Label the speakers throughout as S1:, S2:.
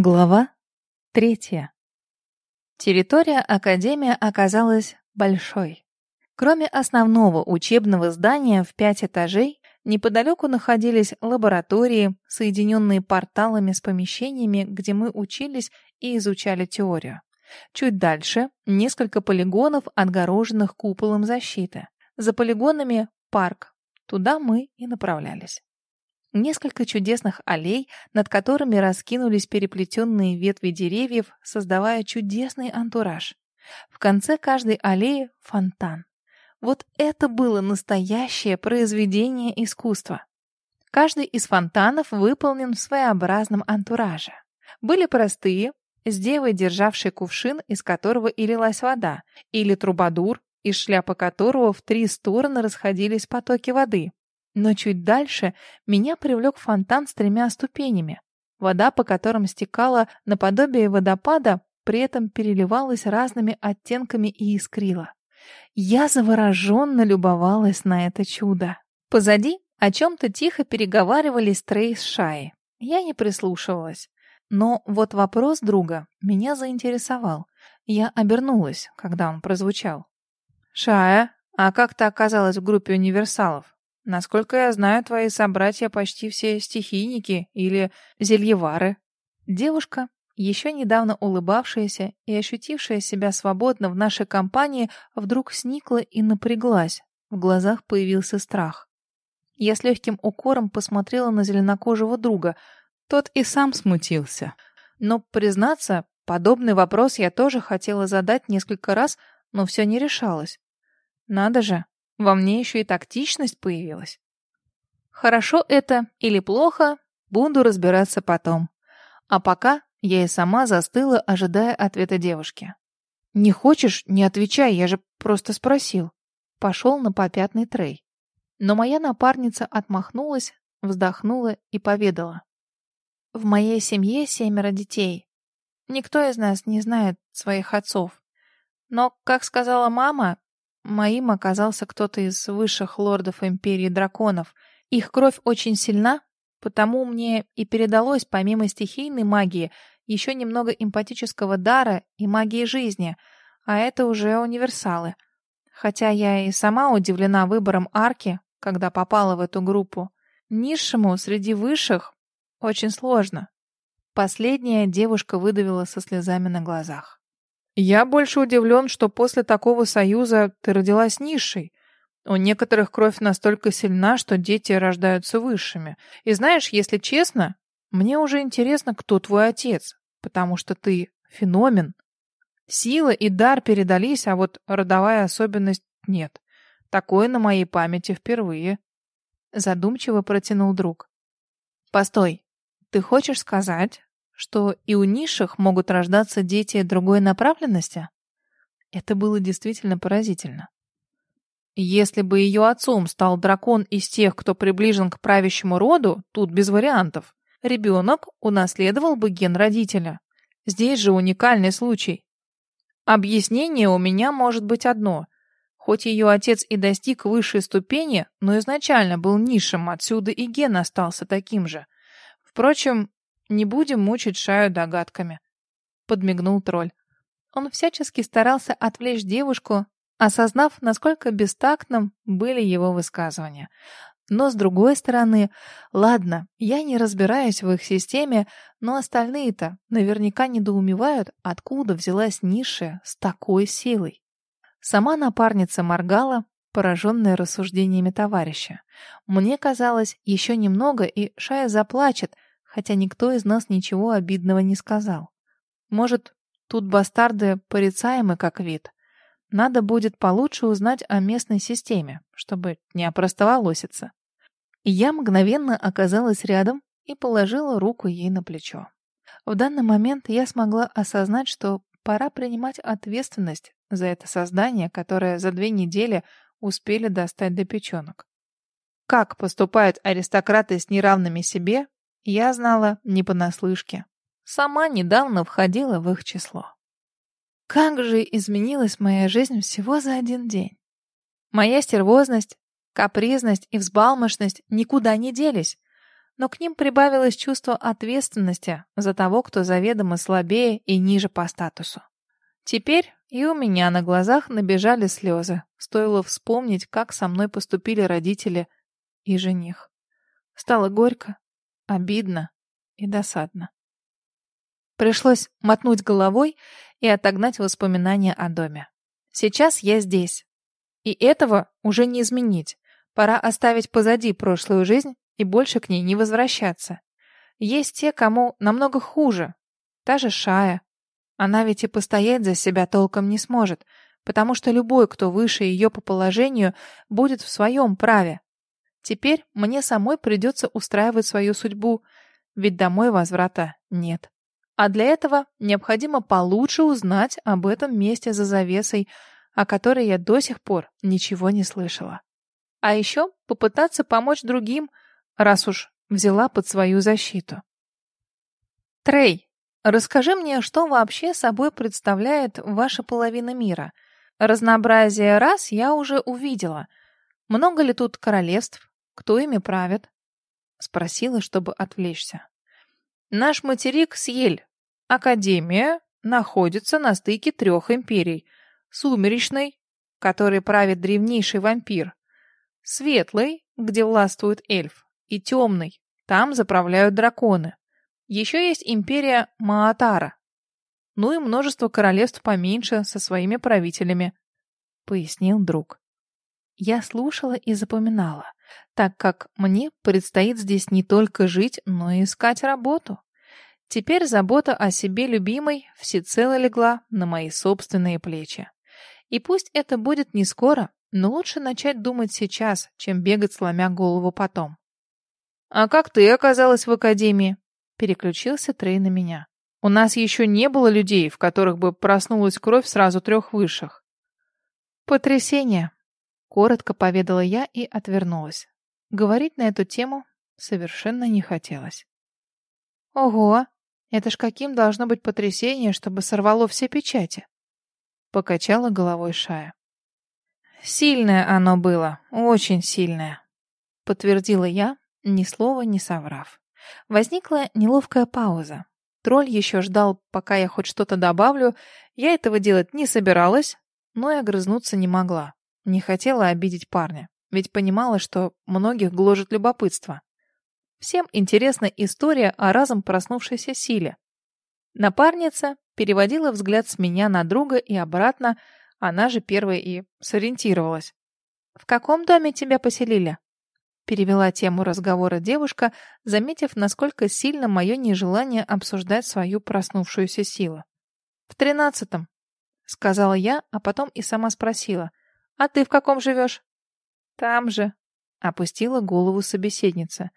S1: Глава третья. Территория Академии оказалась большой. Кроме основного учебного здания в пять этажей, неподалеку находились лаборатории, соединенные порталами с помещениями, где мы учились и изучали теорию. Чуть дальше — несколько полигонов, отгороженных куполом защиты. За полигонами — парк. Туда мы и направлялись. Несколько чудесных аллей, над которыми раскинулись переплетенные ветви деревьев, создавая чудесный антураж. В конце каждой аллеи — фонтан. Вот это было настоящее произведение искусства. Каждый из фонтанов выполнен в своеобразном антураже. Были простые, с девой, державшей кувшин, из которого и лилась вода, или трубадур, из шляпы которого в три стороны расходились потоки воды. Но чуть дальше меня привлек фонтан с тремя ступенями. Вода, по которым стекала наподобие водопада, при этом переливалась разными оттенками и искрила. Я завороженно любовалась на это чудо. Позади о чем-то тихо переговаривались Трей с Шаей. Я не прислушивалась. Но вот вопрос друга меня заинтересовал. Я обернулась, когда он прозвучал. «Шая, а как ты оказалась в группе универсалов?» Насколько я знаю, твои собратья почти все стихийники или зельевары. Девушка, еще недавно улыбавшаяся и ощутившая себя свободно в нашей компании, вдруг сникла и напряглась. В глазах появился страх. Я с легким укором посмотрела на зеленокожего друга. Тот и сам смутился. Но, признаться, подобный вопрос я тоже хотела задать несколько раз, но все не решалось. Надо же, во мне еще и тактичность появилась. Хорошо это или плохо, буду разбираться потом. А пока я и сама застыла, ожидая ответа девушки. «Не хочешь? Не отвечай, я же просто спросил». Пошел на попятный трей. Но моя напарница отмахнулась, вздохнула и поведала. «В моей семье семеро детей. Никто из нас не знает своих отцов. Но, как сказала мама, Моим оказался кто-то из высших лордов Империи Драконов. Их кровь очень сильна, потому мне и передалось, помимо стихийной магии, еще немного эмпатического дара и магии жизни, а это уже универсалы. Хотя я и сама удивлена выбором арки, когда попала в эту группу. Низшему среди высших очень сложно. Последняя девушка выдавила со слезами на глазах. Я больше удивлен, что после такого союза ты родилась низшей. У некоторых кровь настолько сильна, что дети рождаются высшими. И знаешь, если честно, мне уже интересно, кто твой отец, потому что ты феномен. Сила и дар передались, а вот родовая особенность нет. Такое на моей памяти впервые. Задумчиво протянул друг. Постой, ты хочешь сказать, что и у низших могут рождаться дети другой направленности? Это было действительно поразительно. Если бы ее отцом стал дракон из тех, кто приближен к правящему роду, тут без вариантов. Ребенок унаследовал бы ген родителя. Здесь же уникальный случай. Объяснение у меня может быть одно. Хоть ее отец и достиг высшей ступени, но изначально был низшим, отсюда и ген остался таким же. Впрочем, не будем мучить Шаю догадками. Подмигнул тролль. Он всячески старался отвлечь девушку, осознав, насколько бестактным были его высказывания. Но, с другой стороны, ладно, я не разбираюсь в их системе, но остальные-то наверняка недоумевают, откуда взялась ниша с такой силой. Сама напарница моргала, пораженная рассуждениями товарища. Мне казалось, еще немного, и Шая заплачет — хотя никто из нас ничего обидного не сказал. Может, тут бастарды порицаемы как вид. Надо будет получше узнать о местной системе, чтобы не опростоволоситься. И я мгновенно оказалась рядом и положила руку ей на плечо. В данный момент я смогла осознать, что пора принимать ответственность за это создание, которое за две недели успели достать до печенок. Как поступают аристократы с неравными себе, я знала не понаслышке. Сама недавно входила в их число. Как же изменилась моя жизнь всего за один день. Моя стервозность, капризность и взбалмошность никуда не делись. но к ним прибавилось чувство ответственности за того, кто заведомо слабее и ниже по статусу. Теперь и у меня на глазах набежали слезы. Стоило вспомнить, как со мной поступили родители и жених. Стало горько, обидно и досадно. Пришлось мотнуть головой и отогнать воспоминания о доме. Сейчас я здесь. И этого уже не изменить. Пора оставить позади прошлую жизнь и больше к ней не возвращаться. Есть те, кому намного хуже. Та же Шая. Она ведь и постоять за себя толком не сможет, потому что любой, кто выше ее по положению, будет в своем праве. Теперь мне самой придется устраивать свою судьбу, ведь домой возврата нет. А для этого необходимо получше узнать об этом месте за завесой, о которой я до сих пор ничего не слышала. А еще попытаться помочь другим, раз уж взяла под свою защиту. Трей, расскажи мне, что вообще собой представляет ваша половина мира. Разнообразие рас я уже увидела. Много ли тут королевств? Кто ими правит? Спросила, чтобы отвлечься. Наш материк Сьель, Академия, находится на стыке трех империй. Сумеречной, который правит древнейший вампир. Светлый, где властвует эльф. И темный, там заправляют драконы. Еще есть империя Маатара. Ну и множество королевств поменьше со своими правителями, пояснил друг. Я слушала и запоминала так как мне предстоит здесь не только жить, но и искать работу. Теперь забота о себе любимой всецело легла на мои собственные плечи. И пусть это будет не скоро, но лучше начать думать сейчас, чем бегать, сломя голову потом. «А как ты оказалась в академии?» Переключился Трей на меня. «У нас еще не было людей, в которых бы проснулась кровь сразу трех высших». «Потрясение», Коротко поведала я и отвернулась. Говорить на эту тему совершенно не хотелось. «Ого! Это ж каким должно быть потрясение, чтобы сорвало все печати?» Покачала головой Шая. «Сильное оно было, очень сильное», — подтвердила я, ни слова не соврав. Возникла неловкая пауза. Тролль еще ждал, пока я хоть что-то добавлю. Я этого делать не собиралась, но и огрызнуться не могла. Не хотела обидеть парня, ведь понимала, что многих гложет любопытство. Всем интересна история о разом проснувшейся силе. Напарница переводила взгляд с меня на друга и обратно, она же первая и сориентировалась. «В каком доме тебя поселили?» Перевела тему разговора девушка, заметив, насколько сильно мое нежелание обсуждать свою проснувшуюся силу. «В тринадцатом», — сказала я, а потом и сама спросила. «А ты в каком живешь?» «Там же», — опустила голову собеседница.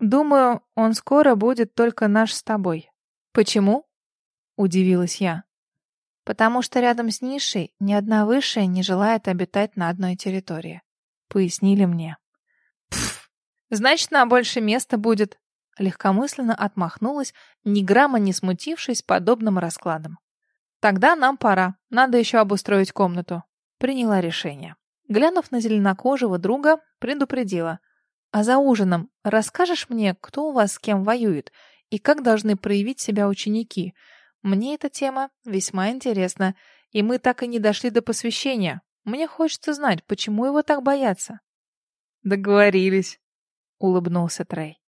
S1: «Думаю, он скоро будет только наш с тобой». «Почему?» — удивилась я. «Потому что рядом с нишей ни одна высшая не желает обитать на одной территории», — пояснили мне. «Пф, значит, на больше места будет», — легкомысленно отмахнулась, ни грамма не смутившись подобным раскладом. «Тогда нам пора, надо еще обустроить комнату» приняла решение. Глянув на зеленокожего друга, предупредила. «А за ужином расскажешь мне, кто у вас с кем воюет и как должны проявить себя ученики? Мне эта тема весьма интересна, и мы так и не дошли до посвящения. Мне хочется знать, почему его так боятся». «Договорились», — улыбнулся Трей.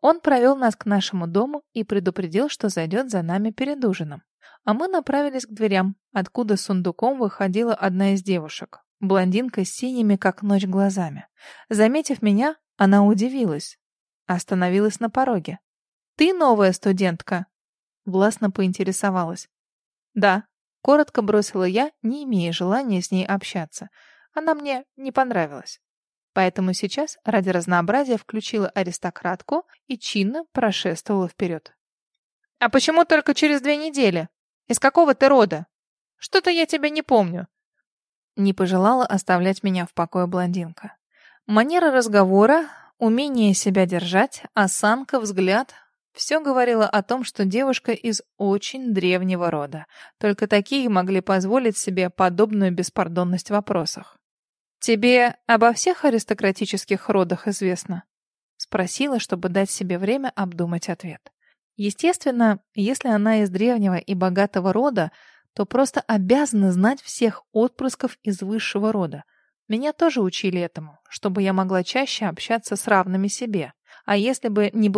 S1: Он провел нас к нашему дому и предупредил, что зайдет за нами перед ужином. А мы направились к дверям, откуда сундуком выходила одна из девушек. Блондинка с синими, как ночь, глазами. Заметив меня, она удивилась. Остановилась на пороге. «Ты новая студентка?» Властно поинтересовалась. «Да», — коротко бросила я, не имея желания с ней общаться. Она мне не понравилась. Поэтому сейчас, ради разнообразия, включила аристократку и чинно прошествовала вперед. «А почему только через две недели?» Из какого ты рода? Что-то я тебя не помню». Не пожелала оставлять меня в покое блондинка. Манера разговора, умение себя держать, осанка, взгляд — все говорило о том, что девушка из очень древнего рода. Только такие могли позволить себе подобную беспардонность в вопросах. «Тебе обо всех аристократических родах известно?» — спросила, чтобы дать себе время обдумать ответ. Естественно, если она из древнего и богатого рода, то просто обязана знать всех отпрысков из высшего рода. Меня тоже учили этому, чтобы я могла чаще общаться с равными себе. А если бы не